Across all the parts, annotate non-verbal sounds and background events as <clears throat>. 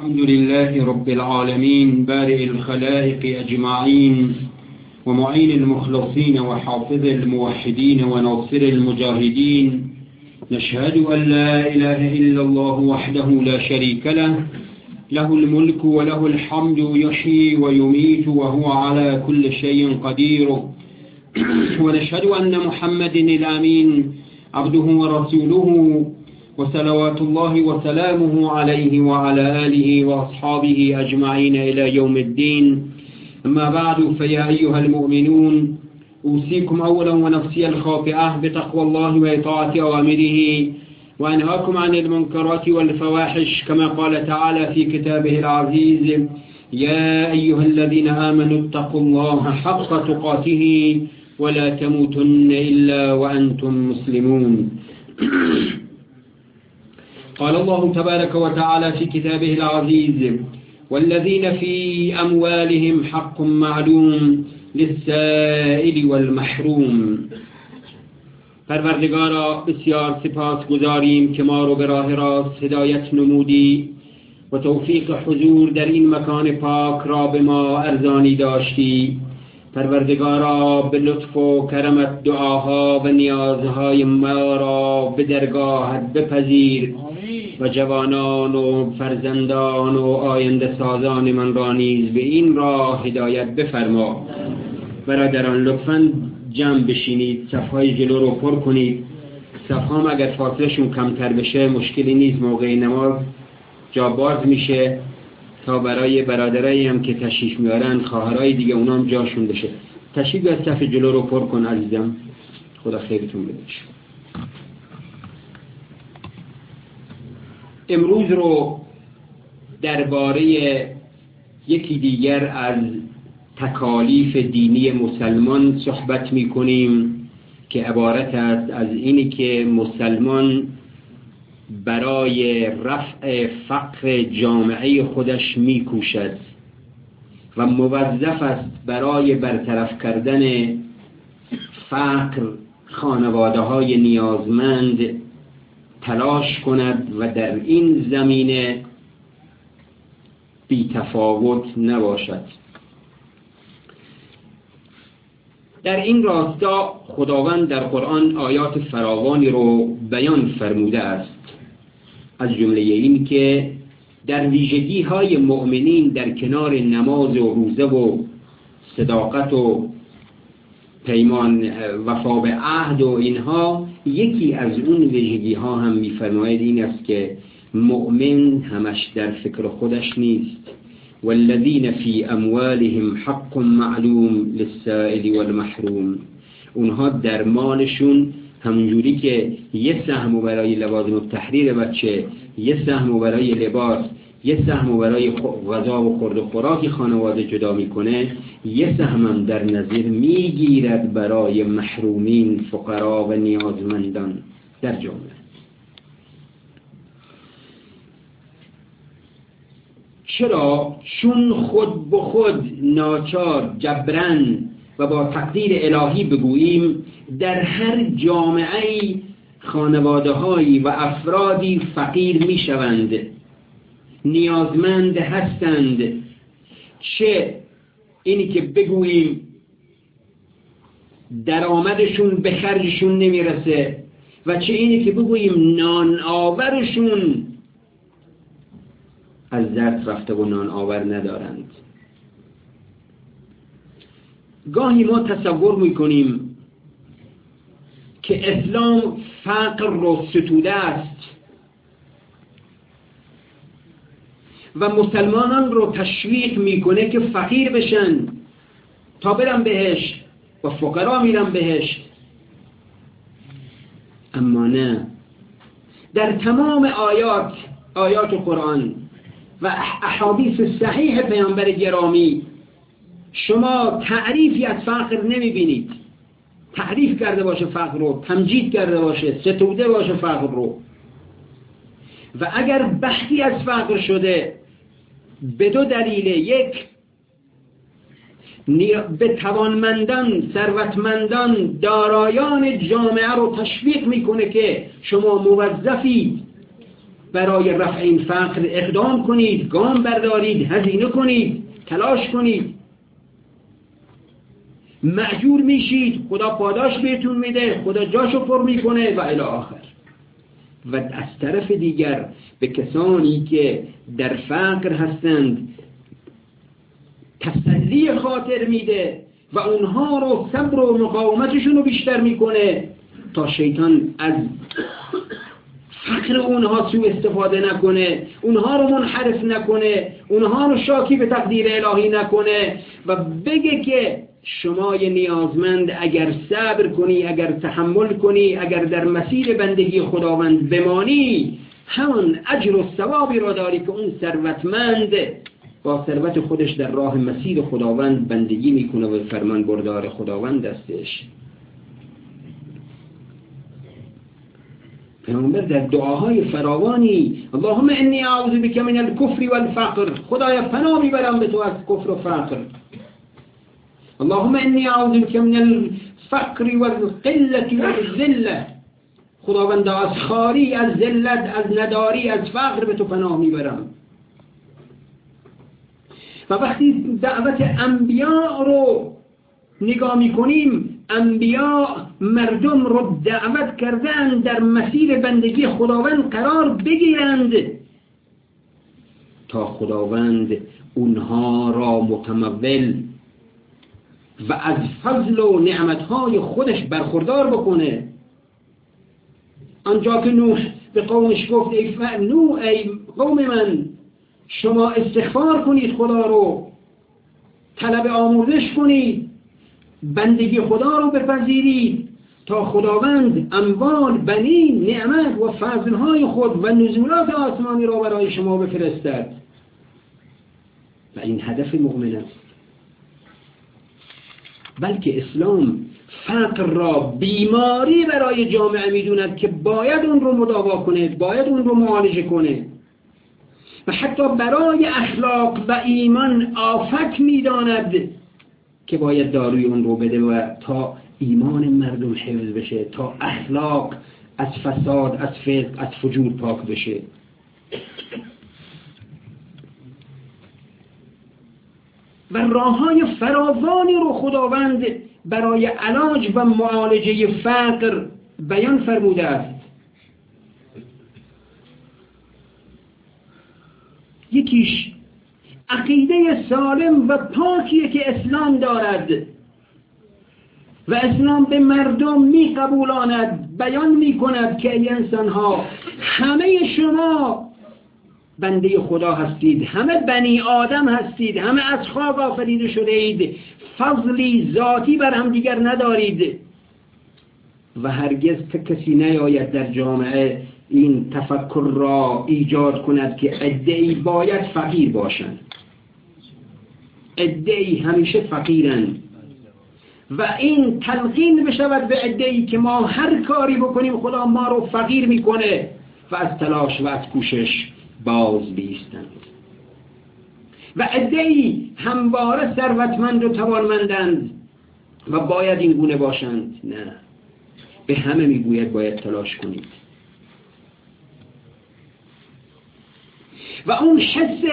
الحمد لله رب العالمين بارئ الخلائق أجمعين ومعين المخلصين وحافظ الموحدين وناصر المجاهدين. نشهد أن لا إله إلا الله وحده لا شريك له له الملك وله الحمد يحيي ويميت وهو على كل شيء قدير. <clears throat> ونشهد أن محمد الأمين عبده ورسوله. وصلوات الله وسلامه عليه وعلى آله وأصحابه أجمعين إلى يوم الدين. أما بعد فيا أيها المؤمنون أوصيكم أولا ونفسي الخاطئة بتقوى الله وإطاعة أوامره وأنهاكم عن المنكرات والفواحش كما قال تعالى في كتابه العزيز يا أيها الذين آمنوا اتقوا الله حق تقاته ولا تموتن إلا وأنتم مسلمون. <clears throat> قال الله تبارك وتعالى في كتابه العزيز والذين في أموالهم حق معلوم للسائل والمحروم. پروردگارا بسیار سپاس گذاریم که ما رو به راه راست هدایت نمودی و توفیق حضور در این مکان پاک را به ما ارزانی داشتی. پروردگارا به لطف و کرمت دعاها و نیازهای ما را به درگاهت بپذیر. و جوانان و فرزندان و آینده سازان من را نیز به این راه هدایت بفرما. برادران لطفا جمع بشینید صفهای جلو رو پر کنید. صفها اگر فاصلشون کمتر بشه مشکلی نیست موقع نماز جا باز میشه. تا برای برادرایی هم که تشریف میارن خواهرای دیگه اونام جاشون بشه. تشریف از صف جلو رو پر کن عزیزم. خدا خیرتون بده امروز رو درباره یکی دیگر از تکالیف دینی مسلمان صحبت می کنیم که عبارت است از اینی که مسلمان برای رفع فقر جامعه خودش می کوشد و موظف است برای برطرف کردن فقر خانواده های نیازمند تلاش کند و در این زمینه بی تفاوت نباشد. در این راستا خداوند در قرآن آیات فراوانی رو بیان فرموده است. از جمله این که در ویژگی های مؤمنین در کنار نماز و روزه و صداقت و پیمان وفا به عهد و اینها یکی از اون ویژگی ها هم میفرماید این است که مؤمن همش در فکر خودش نیست. والذین فی اموالهم حق معلوم للسائل والمحروم. اونها در مالشون همونجوری که یه سهم برای لوازم تحریر بچه یه سهم برای لباس یه سهم برای غذا و خورد و خوراک خانواده جدا می‌کنه یه سهم در نظیر می‌گیرد برای محرومین فقرا و نیازمندان در جامعه. چرا؟ چون خود به خود ناچار جبرن و با تقدیر الهی بگوییم در هر جامعه خانواده هایی و افرادی فقیر می شوند نیازمند هستند. چه؟ اینی که بگوییم درآمدشون به خرجشون نمی‌رسه و چه اینی که بگوییم نان آورشون از زرد رفته و نان آور ندارند. گاهی ما تصور می‌کنیم که اسلام فقر رو ستوده است. و مسلمانان رو تشویق می‌کنه که فقیر بشن. تا برن بهش و فقرا میرن بهش. اما نه. در تمام آیات آیات قرآن و احادیث صحیح پیامبر گرامی شما تعریفی از فقر نمی‌بینید. تعریف کرده باشه فقر رو تمجید کرده باشه ستوده باشه فقر رو. و اگر بحثی از فقر شده به دو دلیل یک به توانمندان ثروتمندان دارایان جامعه رو تشویق می‌کنه که شما موظفید برای رفع این فقر اقدام کنید گام بردارید هزینه کنید تلاش کنید. معجور میشید خدا پاداش بهتون میده خدا جاشو پر می‌کنه و الی آخر. و از طرف دیگر به کسانی که در فقر هستند تسلی خاطر میده و اونها رو صبر و مقاومتشون رو بیشتر می‌کنه تا شیطان از فقر اونها سو استفاده نکنه اونها رو منحرف نکنه اونها رو شاکی به تقدیر الهی نکنه و بگه که شمای نیازمند اگر صبر کنی اگر تحمل کنی اگر در مسیر بندگی خداوند بمانی همون اجر و ثوابی را داری که اون ثروتمند با ثروت خودش در راه مسیر خداوند بندگی می‌کنه و فرمان بردار خداوند دستش پیامبر در دعاهای فراوانی اللهم انی اعوذ بک من الكفر والفقر. خدایا پناه می‌برم به تو از کفر و فقر. اللهم انی اعوذ بک من الفقر والقلة والذله خداوند از خاری از ذلت از نداری از فقر به تو پناه می‌برم. و وقتی دعوت انبیاء رو نگاه می‌کنیم انبیاء مردم رو دعوت کردن در مسیر بندگی خداوند قرار بگیرند تا خداوند اونها را متمول و از فضل و نعمتهای خودش برخوردار بکنه. آنجا که نوح به قومش گفت ای نوح ای قوم من شما استغفار کنید خدا رو طلب آموزش کنید بندگی خدا رو بپذیرید تا خداوند اموال بنین نعمت و فضلهای خود و نزولات آسمانی را برای شما بفرستد. و این هدف مؤمن است. بلکه اسلام فقر را بیماری برای جامعه می‌دوند که باید اون رو مداوا کنه باید اون رو معالجه کنه. و حتی برای اخلاق و ایمان آفت می‌داند که باید داروی اون رو بده و تا ایمان مردم حفظ بشه تا اخلاق از فساد از فسق از فجور پاک بشه. و راه های فراوانی رو خداوند برای علاج و معالجه فقر بیان فرموده است. یکیش عقیده سالم و پاکیه که اسلام دارد و اسلام به مردم می قبولاند بیان می کند که ای انسان ها همه شما بنده خدا هستید. همه بنی آدم هستید. همه از خواب آفریده شده اید. فضلی ذاتی بر هم دیگر ندارید. و هرگز کسی نیاید در جامعه این تفکر را ایجاد کند که ادعی باید فقیر باشند. ادعی همیشه فقیرند. و این تلقین بشود به ادعی که ما هر کاری بکنیم خدا ما رو فقیر می‌کنه. و از تلاش و از کوشش باز بیستند. و ادعی همواره ثروتمند و توانمندند و باید این گونه باشند؟ نه. به همه می‌گوید باید تلاش کنید. و اون حس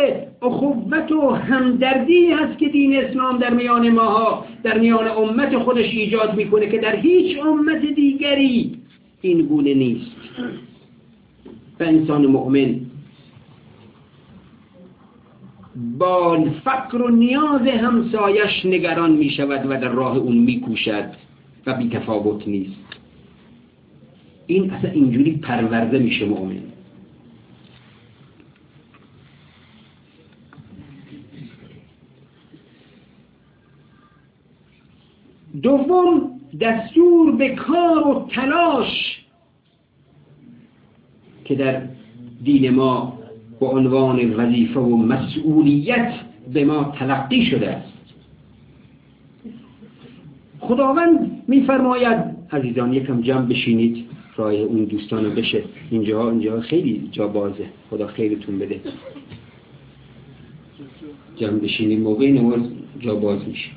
اخوت و همدردی هست که دین اسلام در میان ماها در میان امت خودش ایجاد می‌کنه که در هیچ امت دیگری این گونه نیست. و انسان مؤمن با فقر و نیاز همسایش نگران می شود و در راه اون می کوشد و بی تفاوت نیست. این اصلا اینجوری پرورده میشه مؤمن. دوم دستور به کار و تلاش که در دین ما به عنوان وظیفه و مسئولیت به ما تلقی شده است. خداوند میفرماید عزیزان یکم جمع بشینید. رای اون دوستانو بشه. اینجا اینجا خیلی جا بازه. خدا خیرتون بده. جمع بشینید موقع نماز جا باز میشه.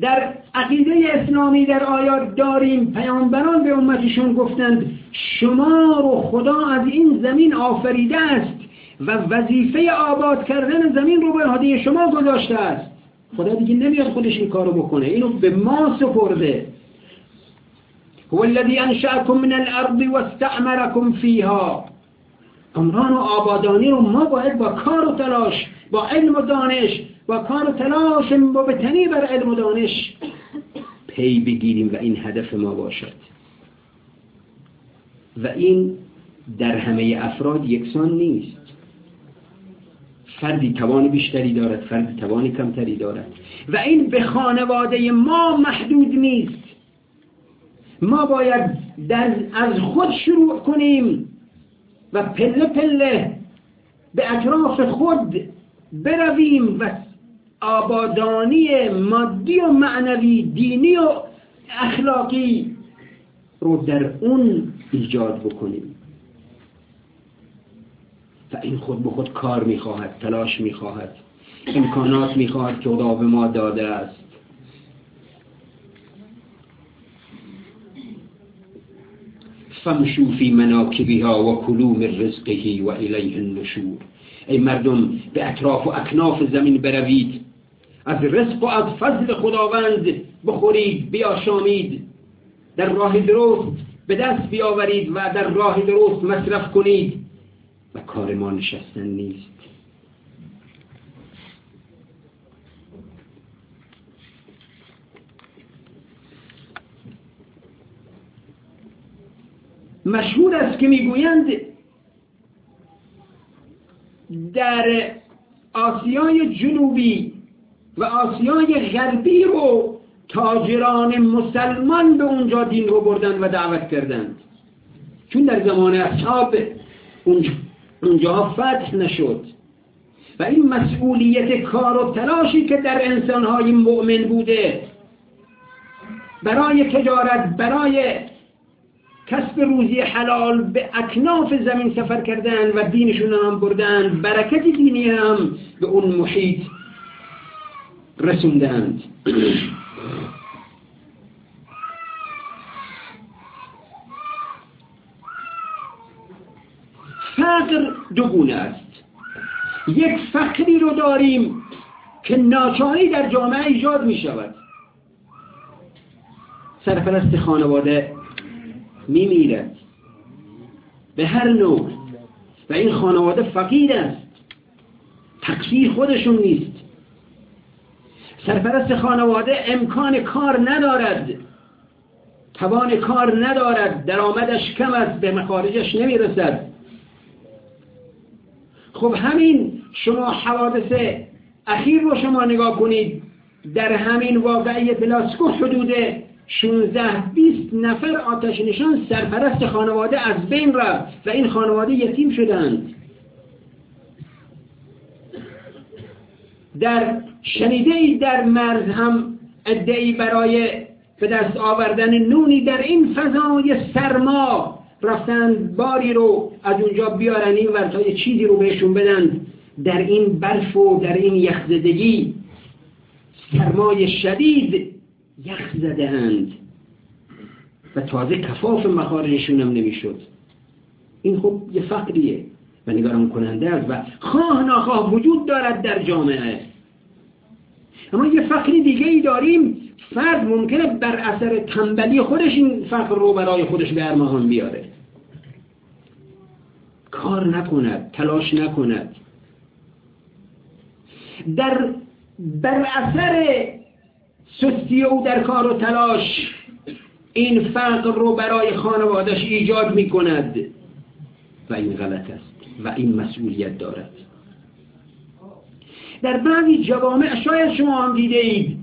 در عقیده اسلامی در آیات داریم پیامبران به امتشون گفتند شما رو خدا از این زمین آفریده است و وظیفه آباد کردن زمین رو به عهده شما گذاشته است. خدا دیگه نمیاد خودش این کارو بکنه. اینو به ما سپرده. هو الذي انشأكم من الارض واستعمركم فيها عمران و آبادانی رو ما باید با کار و تلاش با علم و دانش با کار و تلاش مبتنی بر علم و دانش پی بگیریم و این هدف ما باشد. و این در همه افراد یکسان نیست. فردی توان بیشتری دارد فردی توانی کمتری دارد. و این به خانواده ما محدود نیست. ما باید در از خود شروع کنیم و پله پله به اطراف خود برویم و آبادانی مادی و معنوی دینی و اخلاقی رو در اون ایجاد بکنیم. و این خود به خود کار می‌خواهد تلاش می‌خواهد امکانات می‌خواهد که خدا به ما داده است. فمشو فی مناکبها و کلو من رزقه و الیه النشور. ای مردم به اطراف و اکناف زمین بروید. از رزق و از فضل خداوند بخورید بیاشامید. در راه درست به دست بیاورید و در راه درست مصرف کنید. و کار ما نشستن نیست. مشهور است که می‌گویند در آسیای جنوبی و آسیای غربی رو تاجران مسلمان به اونجا دین رو بردن و دعوت کردند. چون در زمان اصحاب اونجا فتح نشد. و این مسئولیت کار و تلاشی که در انسانهای مؤمن بوده برای تجارت برای کسب روزی حلال به اکناف زمین سفر کردن و دینشون هم بردن برکت دینی هم به اون محیط رسوندند فقر دو گونه است. یک فقری رو داریم که ناچاری در جامعه ایجاد می شود. سرپرست خانواده می میرد. به هر نوع. و این خانواده فقیر است. تقصیر خودشون نیست. سرپرست خانواده امکان کار ندارد. توان کار ندارد. درآمدش کم است. به مخارجش نمی‌رسد. خب همین شما حوادث اخیر رو شما نگاه کنید. در همین واقعی بلاسکو حدود 16 20 نفر آتش نشان سرپرست خانواده از بین رفت و این خانواده یتیم شدند. در شنیده در مرز هم ادعی برای به دست آوردن نونی در این فضای سرما رفتند باری رو از اونجا بیارن این ورتای چیزی رو بهشون بدن در این برف و در این یخزدگی سرمای شدید یخ زدهاند. و تازه کفاف مخارجشون هم نمی‌شد. این خب یه فقریه. و نگارم کننده است و خواه ناخواه وجود دارد در جامعه. اما یه فقری دیگه ای داریم فرد ممکنه بر اثر تنبلی خودش این فقر رو برای خودش به ارمغان بیاره. کار نکند تلاش نکند. در بر اثر سستی او در کار و تلاش این فقر رو برای خانوادش ایجاد می کند و این غلط است و این مسئولیت دارد. در بعضی جوامع شاید شما هم دیده اید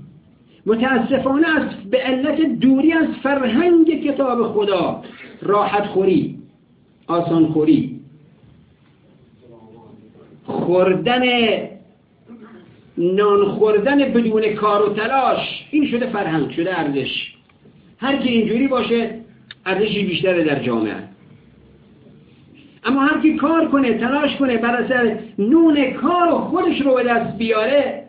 متاسفانه است به علت دوری از فرهنگ کتاب خدا راحت خوری آسان خوری. خوردن نان خوردن بدون کار و تلاش این شده فرهنگ شده ارزش. هر کی اینجوری باشه ارزشی بیشتره در جامعه. اما هر کی کار کنه تلاش کنه بر اثر نون کار و خودش رو به دست بیاره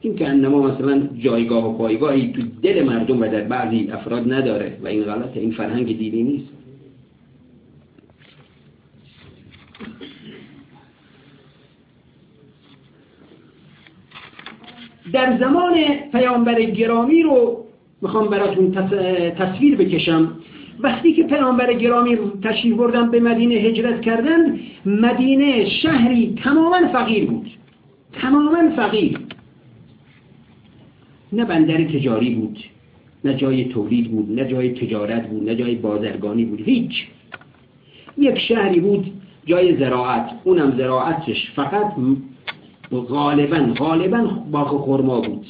این که انما مثلا جایگاه و پایگاهی تو دل مردم و در بعضی افراد نداره و این غلط این فرهنگ دینی نیست. در زمان پیامبر گرامی رو می‌خوام براتون تصویر بکشم. وقتی که پیامبر گرامی تشریف بردن به مدینه هجرت کردن مدینه شهری تماما فقیر بود. تماما فقیر. نه بندر تجاری بود نه جای تولید بود نه جای تجارت بود نه جای بازرگانی بود هیچ. یک شهری بود جای زراعت. اونم زراعتش فقط غالبا غالبا باغ خرما بود.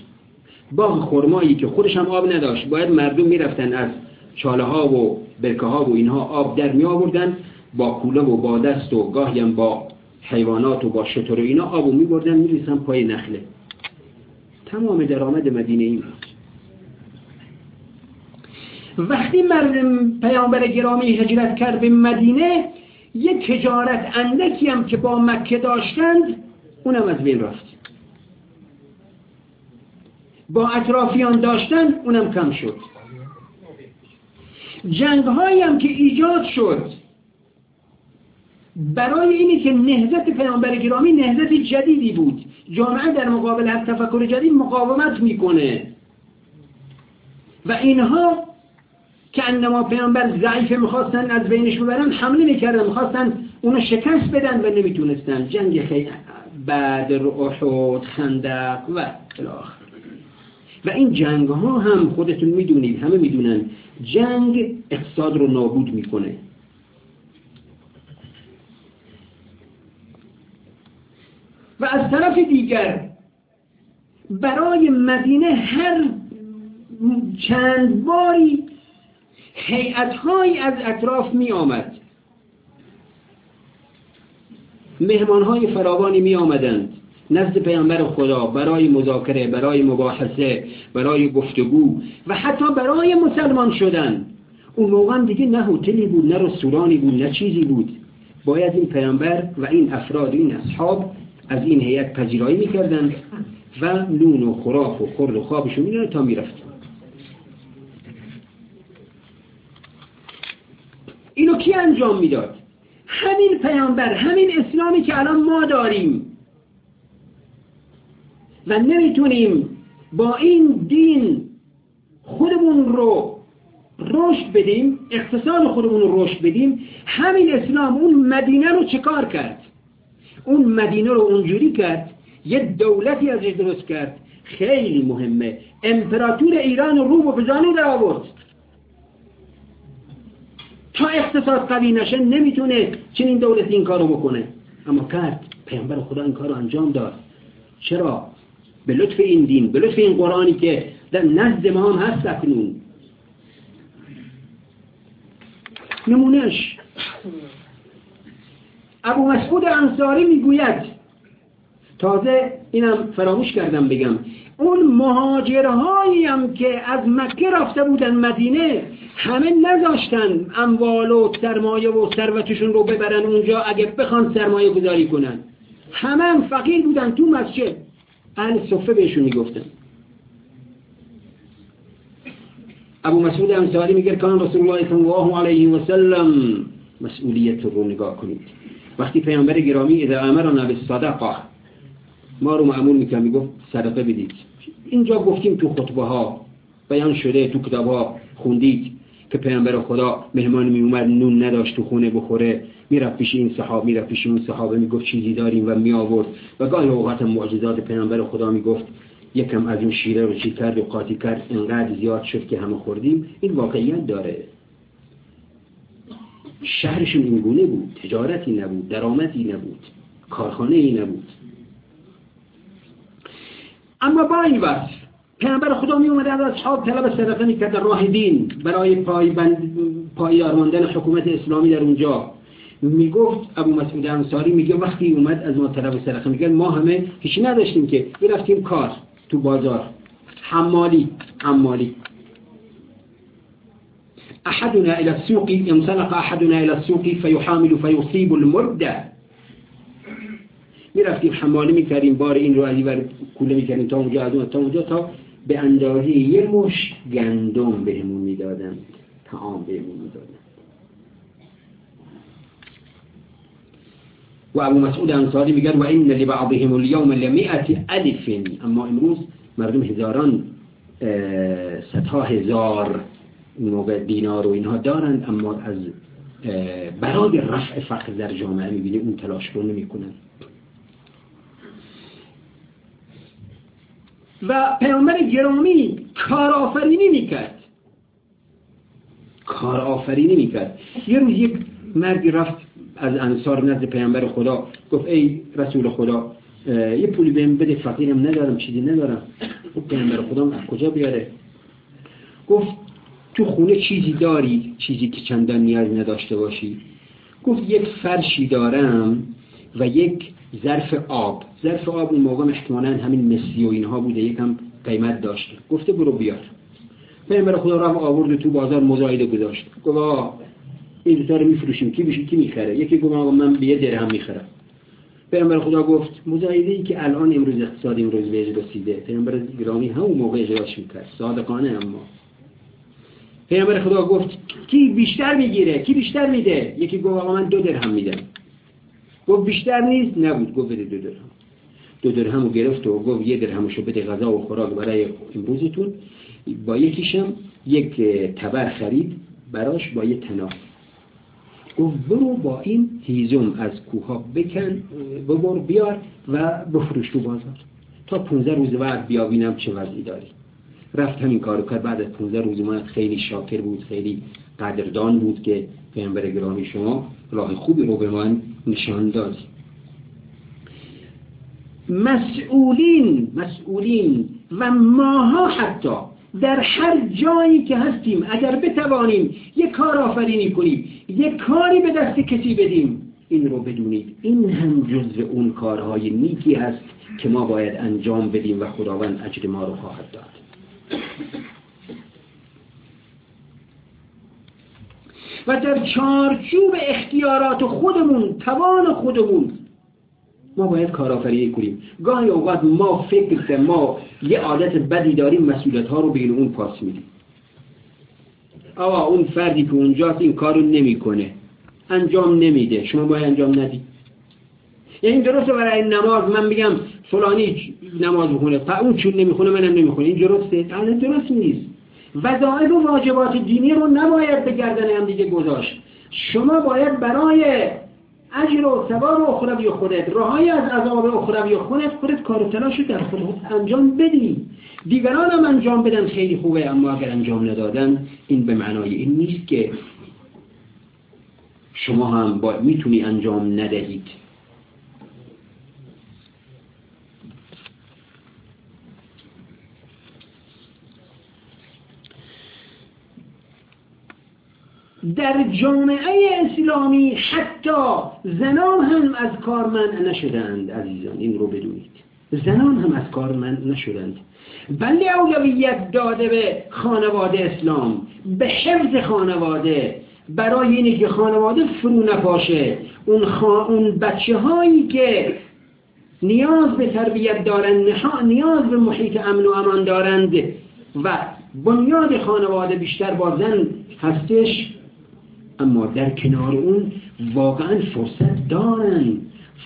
باغ خرمایی که خودش هم آب نداشت. باید مردم می‌رفتن از چاله ها و برکه ها و اینها آب در می آوردن با کوله و با دست و گاهی هم با حیوانات و با شتر و اینا آبو می بردن می پای نخله. تمام درآمد مدینه این وقتی مردم پیامبر گرامی هجرت کرد به مدینه یک تجارت اندکی هم که با مکه داشتند اونم از بین رفت. با اطرافیان داشتن اونم کم شد. جنگ هم که ایجاد شد. برای اینی که نهزت پیامبر گرامی نهزت جدیدی بود. جامعه در مقابل هر تفکر جدید مقاومت می‌کنه. و اینها که انما پیامبر ضعیف می‌خواستن از بینش ببرن حمله می‌کردن می‌خواستن اونو شکست بدن و نمی‌تونستن. جنگ خیلی بدر احد خندق و الاخر و این جنگ ها هم خودتون می‌دونید همه می‌دونن جنگ اقتصاد رو نابود می‌کنه. و از طرف دیگر برای مدینه هر چند باری هیئتهایی از اطراف می آمد مهمان های فراوانی می آمدند نزد پیامبر خدا برای مذاکره برای مباحثه برای گفتگو و حتی برای مسلمان شدن. اون موقع دیگه نه هتلی بود نه رستورانی بود نه چیزی بود. باید این پیامبر و این افراد این اصحاب از این هیئت پذیرایی می‌کردند و نون و خوراک و خورد و خوابشون میدن تا می‌رفت اینو کی انجام می‌داد؟ همین پیامبر همین اسلامی که الان ما داریم. و نمی‌تونیم با این دین خودمون رو رشد بدیم اقتصاد خودمون رو رشد بدیم همین اسلام اون مدینه رو چکار کرد؟ اون مدینه رو اونجوری کرد یه دولتی ازش درست کرد. خیلی مهمه. امپراتور ایران و روم و بزانی در آورد. تا اقتصاد قوی نشه نمی‌تونه چنین دولت این کارو بکنه. اما کرد. پیامبر خدا این کارو انجام داد. چرا؟ به لطف این دین به لطف این قرآنی که در نزد ما هم هست اکنون. نمونش ابو مسعود انصاری می‌گوید تازه اینم فراموش کردم بگم اون مهاجرهایی هم که از مکه رفته بودن مدینه همه نذاشتن اموال و سرمایه و ثروتشون رو ببرن اونجا اگه بخوان سرمایه گذاری کنن. همه هم فقیر بودن تو مسجد. اهل صفه بهشون می‌گفتن. ابو مسعود انصاری میگه کان رسول الله صلی الله علیه و سلم مسئولیت رو نگاه کنید. وقتی پیامبر گرامی اذا امرنا بالصدقه ما رو معمول می‌کنه می‌گفت صدقه بدید. اینجا گفتیم تو خطبه ها بیان شده تو کتاب ها خوندید که پیامبر خدا مهمان می اومد نون نداشت تو خونه بخوره. می‌رفت پیش این صحابه می‌رفت پیش اون صحابه می‌گفت چیزی داریم و می آورد. و گاهی اوقات معجزات پیامبر خدا می‌گفت یکم از اون شیره رو چی کرد و قاطی کرد انقدر زیاد شد که همه خوردیم. این واقعیت داره. شهرشون اینگونه بود تجارتی نبود درآمدی نبود کارخانه ای نبود. اما با این وقت پیامبر خدا می اومد از اصحاب طلب صدقه می‌کرد در راه دین برای پای پایدار ماندن حکومت اسلامی در اونجا. می‌گفت ابو مسعود انصاری میگه وقتی اومد از ما طلب صدقه می‌کرد ما همه هیچی نداشتیم که می‌رفتیم کار تو بازار. حمالی حمالی. احدنا الى السوق انطلق احدنا الى السوق فيحامل فيصيب المرده می‌رفتیم حمالی می‌کردیم بار این رو از بر کوله می‌کردیم تا اونجا از تا اونجا تا به اندازه یه مش گندم بهمون می‌دادن تعام بهمون می‌دادن. و ابو مسعود انصاری میگن و این لبعضهم اليوم لمئة الف اما امروز مردم هزاران صدها هزار موقع دینار و اینها دارند اما از برای رفع فقر در جامعه می‌بینی اون تلاش رو نمی‌کنن و پیامبر گرامی کارآفرینی می‌کرد کارآفرینی می‌کرد یه روز یک مردی رفت از انصار نزد پیامبر خدا. گفت ای رسول خدا یه پولی بهم بده فقیرم ندارم چیزی ندارم. خب پیامبر خدا از کجا بیاره؟ گفت تو خونه چیزی داری چیزی که چندان نیاز نداشته باشی. گفت یک فرشی دارم و یک ظرف آب. ظرف آب اون موقع احتمالا همین مسی و اینها بوده یکم قیمت داشته گفته برو بیار. پیامبر خدا رفت آورد تو بازار مزایده گذاشت. گفت این دوتا رو میفروشیم. کی بشه کی می‌خره؟ یکی گفت من به یه درهم می‌خرم. پیامبر خدا گفت مزایده ای که الان امروز اقتصادی امروز به رسیده پیامبر گرامی همون موقع اجراش می‌کرد. صادقانه اما. پیامبر خدا گفت کی بیشتر می‌گیره؟ کی بیشتر میده؟ یکی گفت آقا من دو درهم میدم. گفت بیشتر نیست؟ نبود. گفت بده دو درهم. دو درهم گرفت و گفت یه درهمشو بده غذا و خوراک برای امروزتون. با یکیشم یک تبر خرید براش با یه تناب گفت برو با این هیزم از کوها بکن ببر بیار و بفروش تو بازار. تا 15 روز بعد بیا بینم چه وضعی داری؟ رفت همین کارو کرد. بعد از 15 روز اومد خیلی شاکر بود خیلی قدردان بود که پیامبر گرامی شما راه خوبی رو به من نشان داد. مسئولین مسئولین و ماها حتی در هر جایی که هستیم اگر بتوانیم یک کار آفرینی کنیم یک کاری به دست کسی بدیم این رو بدونید. این هم جزء اون کارهای نیکی هست که ما باید انجام بدیم و خداوند اجر ما رو خواهد داد. و در چارچوب اختیارات خودمون توان خودمون ما باید کارآفرینی کنیم. گاهی اوقات ما فکر ما یه عادت بدی داریم مسئولیت ها رو بین اون پاس میدیم. آقا اون فردی که اونجاست این کارو نمی‌کنه. انجام نمیده. شما باید انجام ندید یعنی درسته برای نماز من بگم فلانی نماز بخونه اون چون نمی‌خونه منم نمی‌خونه این درسته؟ درست نیست. وظایف و واجبات دینی رو نباید به گردن هم دیگه گذاشت. شما باید برای اجر و ثواب اخروی خودت رهایی از عذاب اخروی خودت خودت کار تلاش در خودت انجام بدی. دیگران هم انجام بدن خیلی خوبه اما اگر انجام ندادن این به معنای این نیست که شما هم با می‌تونی انجام ندهید. در جامعه اسلامی حتی زنان هم از کار منع نشدند عزیزان این رو بدونید. زنان هم از کار منع نشدند. بله اولویت داده به خانواده اسلام به حفظ خانواده. برای اینه که خانواده فرو نپاشه. اون, اون بچه هایی که نیاز به تربیت دارند نیاز به محیط امن و امان دارند و بنیاد خانواده بیشتر با زن هستش اما در کنار اون واقعا فرصت دارن.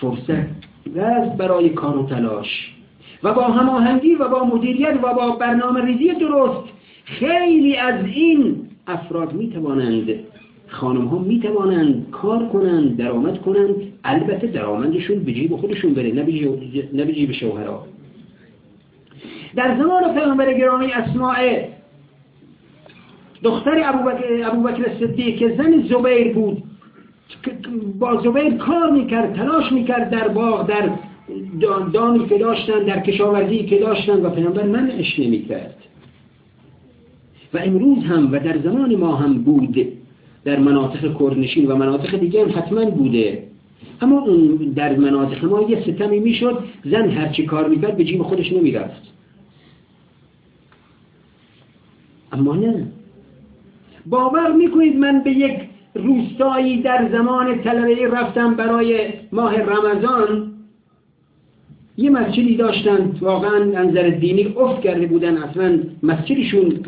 فرصت است برای کار و تلاش. و با هماهنگی و با مدیریت و با برنامه ریزی درست خیلی از این افراد می توانند خانم ها می توانند کار کنند درآمد کنند. البته درآمدشون به جیب خودشون بره نه به جیب شوهرها. در زمان پیامبر گرامی اسماء دختر ابوبکر صدیق که زن زبیر بود. با زبیر کار می‌کرد تلاش می‌کرد در باغ در دانی که داشتن در کشاورزی که داشتن و پیامبر منعش نمی‌کرد. و امروز هم و در زمان ما هم بود در مناطق کردنشین و مناطق دیگه هم حتما بوده. اما در مناطق ما یه ستمی می‌شد زن هرچی کار می‌کرد به جیب خودش نمی‌رفت. اما نه. باور می‌کنید من به یک روستایی در زمان طلبه رفتم برای ماه رمضان. یه مسجدی داشتن واقعا نظر دینی افت کرده بودن اصلا مسجدشون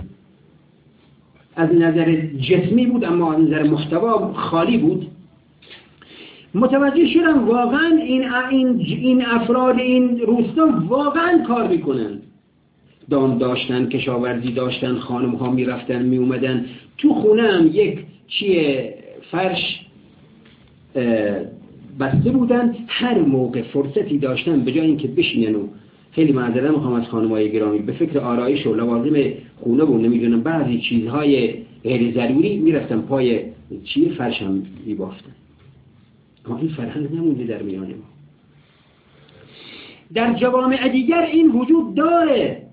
از نظر جسمی بود اما از نظر محتوا خالی بود. متوجه شدم واقعا این, این, این افراد این روستا واقعا کار می‌کنن. دام داشتن کشاورزی داشتن خانم ها می‌رفتن میومدن تو خونه هم یک چیه فرش بسته بودن. هر موقع فرصتی داشتن به جای اینکه بشینن و خیلی معذره می‌خوام از خانمای گرامی. به فکر آرایش و لوازم خونه بود نمی‌دونم بعضی چیزهای غیر ضروری می‌رفتن پای چیه فرش هم میبافتن. ما این فرهنگ نمونده در میان ما. در جوامع دیگر این وجود داره.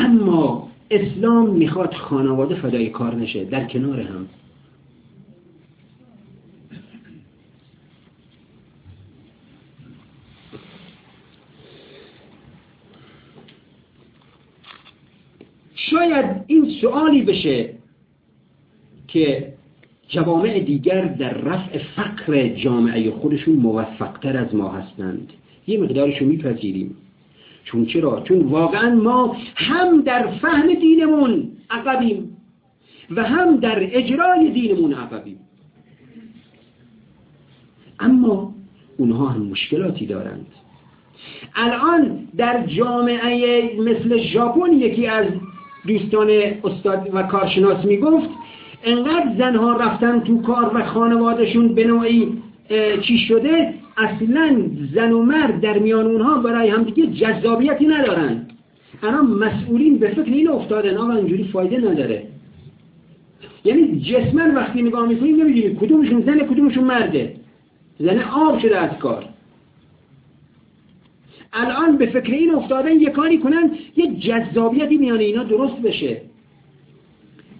اما اسلام می‌خواد خانواده فدای کار نشه در کنار هم. شاید این سوالی بشه که جوامع دیگر در رفع فقر جامعه خودشون موفقتر از ما هستند. یه مقدارشو میپذیریم. چون چرا؟ چون واقعا ما هم در فهم دینمون عقبیم و هم در اجرای دینمون عقبیم. اما اونها هم مشکلاتی دارند. الان در جامعه مثل ژاپن یکی از دوستان استاد و کارشناس می‌گفت انقدر زنها رفتن تو کار و خانوادشون به نوعی چی شده؟ اصلا زن و مرد در میان اونها برای همدیگه جذابیتی ندارن. الان مسئولین به فکر این افتادن آقا اینجوری فایده نداره. یعنی جسمن وقتی نگاه می‌کنیم نمی‌دونیم کدومشون زن کدومشون مرده. زن آب شده از کار. الان به فکر این افتادن یه کاری کنن یه جذابیتی میان اینا درست بشه.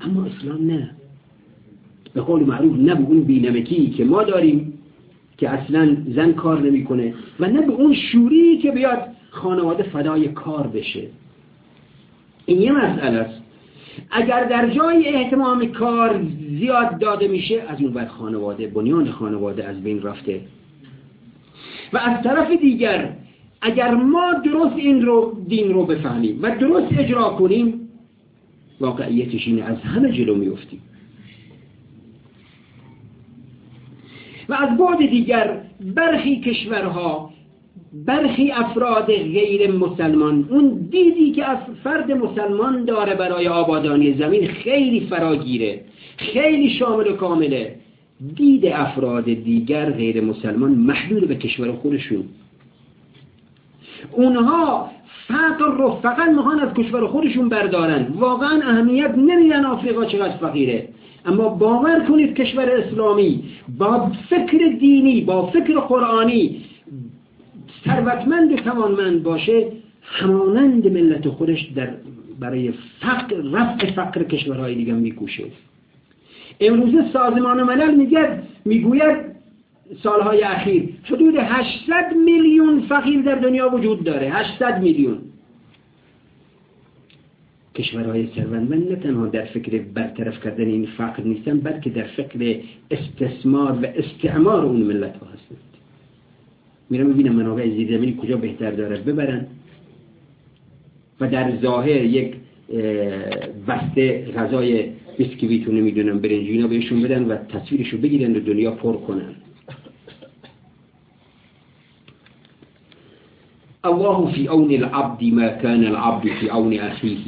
اما اسلام نه. به قول معروف نه اون بینمکی که ما داریم. که اصلا زن کار نمی‌کنه و نه به اون شوری که بیاد خانواده فدای کار بشه. این یه مسئله است. اگر در جای احتمام کار زیاد داده میشه از اون بر خانواده بنیان خانواده از بین رفته. و از طرف دیگر اگر ما درست این رو دین رو بفهمیم و درست اجرا کنیم واقعیتش اینه از همه جلو میفتیم و از بعد دیگر برخی کشورها برخی افراد غیر مسلمان. اون دیدی که فرد مسلمان داره برای آبادانی زمین خیلی فراگیره خیلی شامل و کامله. دید افراد دیگر غیر مسلمان محدود به کشور خودشون. اونها فقر رو فقط می‌خوان از کشور خودشون بردارن. واقعا اهمیت نمیدن آفریقا چقدر فقیره. اما باور کنید کشور اسلامی با فکر دینی با فکر قرآنی ثروتمند و توانمند باشه همانند ملت خودش در برای فقر رفع فقر کشورهای دیگه میکوشه. امروزه سازمان ملل میگه می‌گوید سالهای اخیر حدود 800 میلیون فقیر در دنیا وجود داره. 800 میلیون. کشورهای ثروتمند نه تنها در فکر برطرف کردن این فقر نیستن بلکه در فکر استثمار و استعمار اون ملت ها هستند میرم ببینم منابع زیرزمینی کجا بهتر داره ببرن. و در ظاهر یک بسته غذای بیسکویتو نمی‌دونم برنجینا بهشون بدن و تصویرشو بگیرن و دنیا پر کنن. الله في عون العبد ما كان العبد في عون أخيه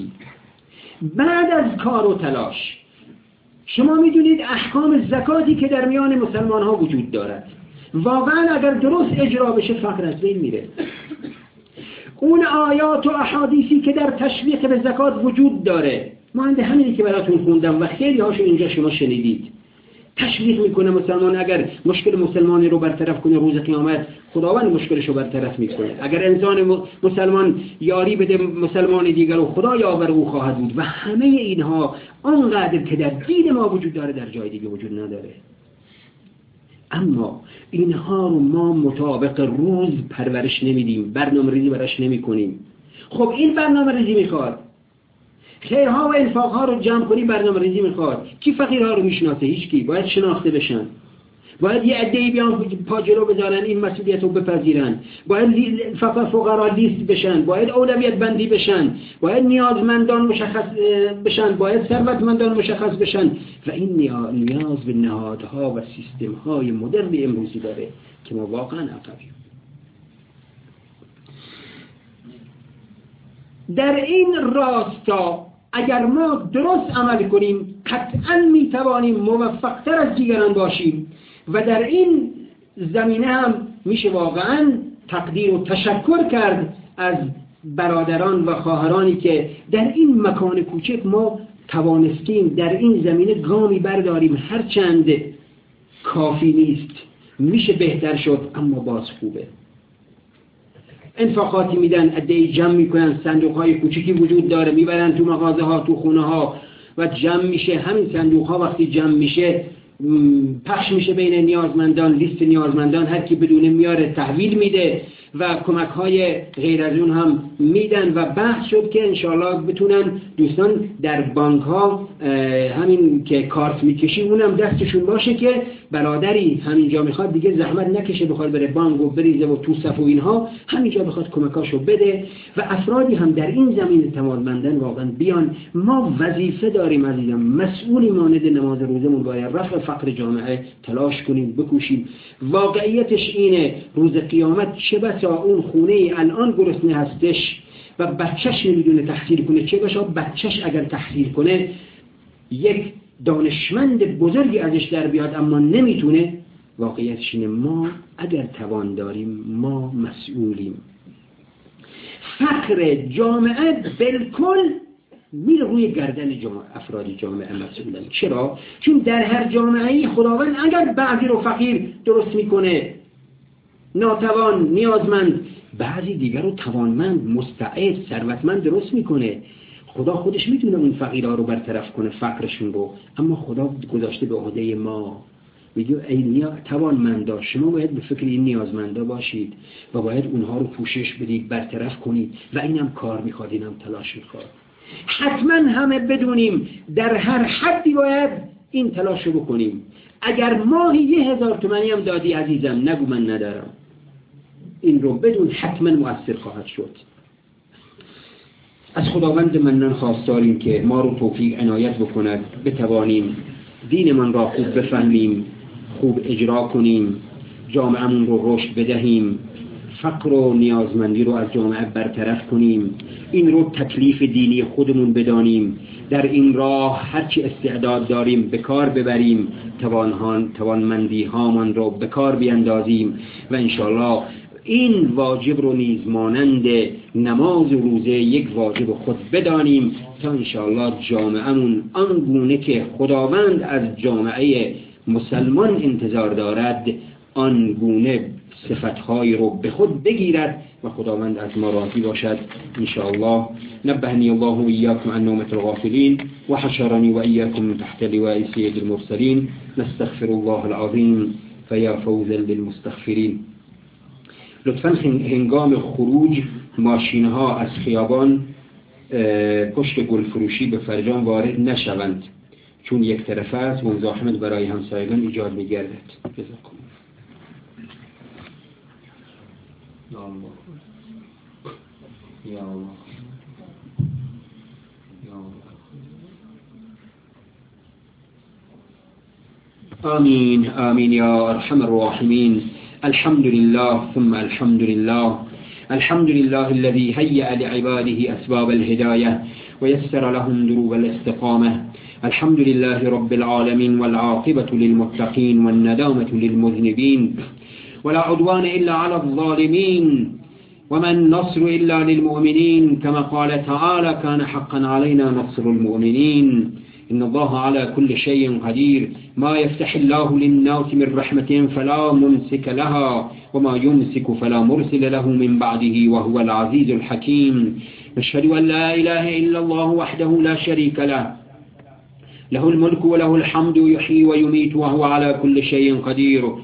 بعد از کار و تلاش. شما می‌دونید احکام زکاتی که در میان مسلمان ها وجود دارد. واقعا اگر درست اجرا بشه فقر از بین میره. اون آیات و احادیثی که در تشویق به زکات وجود داره. مانند همینی که براتون خوندم و خیلی هاشو اینجا شما شنیدید. تشویق می‌کنه مسلمان اگر مشکل مسلمانی رو برطرف کنه روز قیامت خداوند مشکلش رو برطرف می‌کنه. اگر انسان مسلمان یاری بده مسلمان دیگر و خدا یاور او خواهد بود. و همه اینها آنقدر که در دین ما وجود داره در جای دیگه وجود نداره. اما اینها رو ما مطابق روز پرورش نمیدیم برنامه ریزی براش نمی کنیم خب این برنامه ریزی می‌خواد. خیرها و انفاقها رو جمع کنی برنامه ریزی می‌خواد. کی فقیرها رو می‌شناسه؟ هیچ کی. باید شناخته بشن. باید یه عده‌ای بیان پاجرو بذارن این مسئولیت رو بپذیرن. باید فقط فقرا لیست بشن. باید اولویت بندی بشن. باید نیازمندان مشخص بشن. باید ثروتمندان مشخص بشن. و این نیاز به نهادها و سیستم های مدرن امروزی داره که ما واقعا عقبیم. در این راستا اگر ما درست عمل کنیم قطعا می توانیم موفقتر از دیگران باشیم. و در این زمینه هم میشه واقعا تقدیر و تشکر کرد از برادران و خواهرانی که در این مکان کوچک ما توانستیم در این زمینه گامی برداریم. هرچند کافی نیست. میشه بهتر شد اما باز خوبه. انفاقاتی میدن عده جمع می‌کنن صندوق های کوچکی وجود داره می‌برن تو مغازه ها تو خونه ها و جمع میشه. همین صندوق ها وقتی جمع میشه پخش میشه بین نیازمندان لیست نیازمندان هر کی بدونه میاره تحویل میده و کمک های غیر از اون هم میدن و بحث شد که انشاءالله بتونن دوستان در بانک ها همین که کارت می‌کشی اونم دستشون باشه که برادری همینجا می‌خواد دیگه زحمت نکشه بخواد بره بانک و بریزه و تو صف و اینها. همینجا بخواد کمکاشو بده و افرادی هم در این زمین توانمندن واقعا. بیان ما وظیفه داریم عزیزم. مسئولی مانند نماز روزمون باید رفع فقر جامعه تلاش کنیم بکوشیم. واقعیتش اینه روز قیامت چه بسا اون خونه الان گرسنه هستش و بچهش نمی‌دونه تحصیل کنه. چه بچهش اگر تحصیل کنه یک دانشمند بزرگی ازش در بیاد اما نمی‌تونه. واقعیتش اینه ما اگر توان داریم ما مسئولیم. فقر جامعه بالکل میره روی گردن جامعه افراد جامعه مسئولن. چرا؟ چون در هر جامعه خداوند اگر بعضی رو فقیر درست می‌کنه ناتوان نیازمند بعضی دیگر رو توانمند مستعد ثروتمند درست می‌کنه. خدا خودش می‌تونه اون فقیرها رو برطرف کنه فقرشون رو. اما خدا گذاشته به عهده ما. میگه ای نیا توانمندا شما باید به فکر این نیازمندا باشید و باید اونها رو پوشش بدید برطرف کنید و اینم کار می‌خواد اینم تلاش می‌خواد. حتما همه بدونیم در هر حدی باید این تلاش رو بکنیم. اگر ماهی یه هزار تومنی هم دادی عزیزم نگو من ندارم. این رو بدون حتما مؤثر خواهد شد. از خداوند منن خواستاریم که ما رو توفیق عنایت بکند. بتوانیم دین من را خوب بفهمیم خوب اجرا کنیم جامعهمون رو رشد بدهیم فقر و نیازمندی رو از جامعه برطرف کنیم. این رو تکلیف دینی خودمون بدانیم. در این راه هرچی استعداد داریم به کار ببریم. توانمندی هامان رو به کار بیندازیم و انشالله این واجب رو نیز مانند نماز و روزه یک واجب خود بدانیم تا انشاءالله جامعهمون آنگونه که خداوند از جامعه مسلمان انتظار دارد آنگونه صفتهایی رو به خود بگیرد و خداوند از ما راضی باشد. انشاءالله نبهنی الله ایاکم عن نومت الغافلین و حشرنی و ایاکم تحت لواء سید المرسلین. نستغفر الله العظیم فیا فوزا للمستغفرین. لطفا هنگام خروج ماشین ها از خیابان پشت گل فروشی به فرجان وارد نشوند. چون یک طرفه است و مزاحمت برای همسایگان ایجاد میگردد. یا الله. یا الله. آمين آمين يا أرحم الراحمين الحمد لله ثم الحمد لله الحمد لله الذي هيأ لعباده أسباب الهداية ويسر لهم دروب الاستقامة. الحمد لله رب العالمين والعاقبة للمتقين والندامة للمذنبين. ولا عدوان إلا على الظالمين. وما النصر إلا للمؤمنين. كما قال تعالى كان حقا علينا نصر المؤمنين. إن الله على كل شيء قدير. ما يفتح الله للناس من رحمة فلا ممسك لها وما يمسك فلا مرسل له من بعده وهو العزيز الحكيم. نشهد أن لا إله إلا الله وحده لا شريك له. له الملك وله الحمد يحيي ويميت وهو على كل شيء قدير.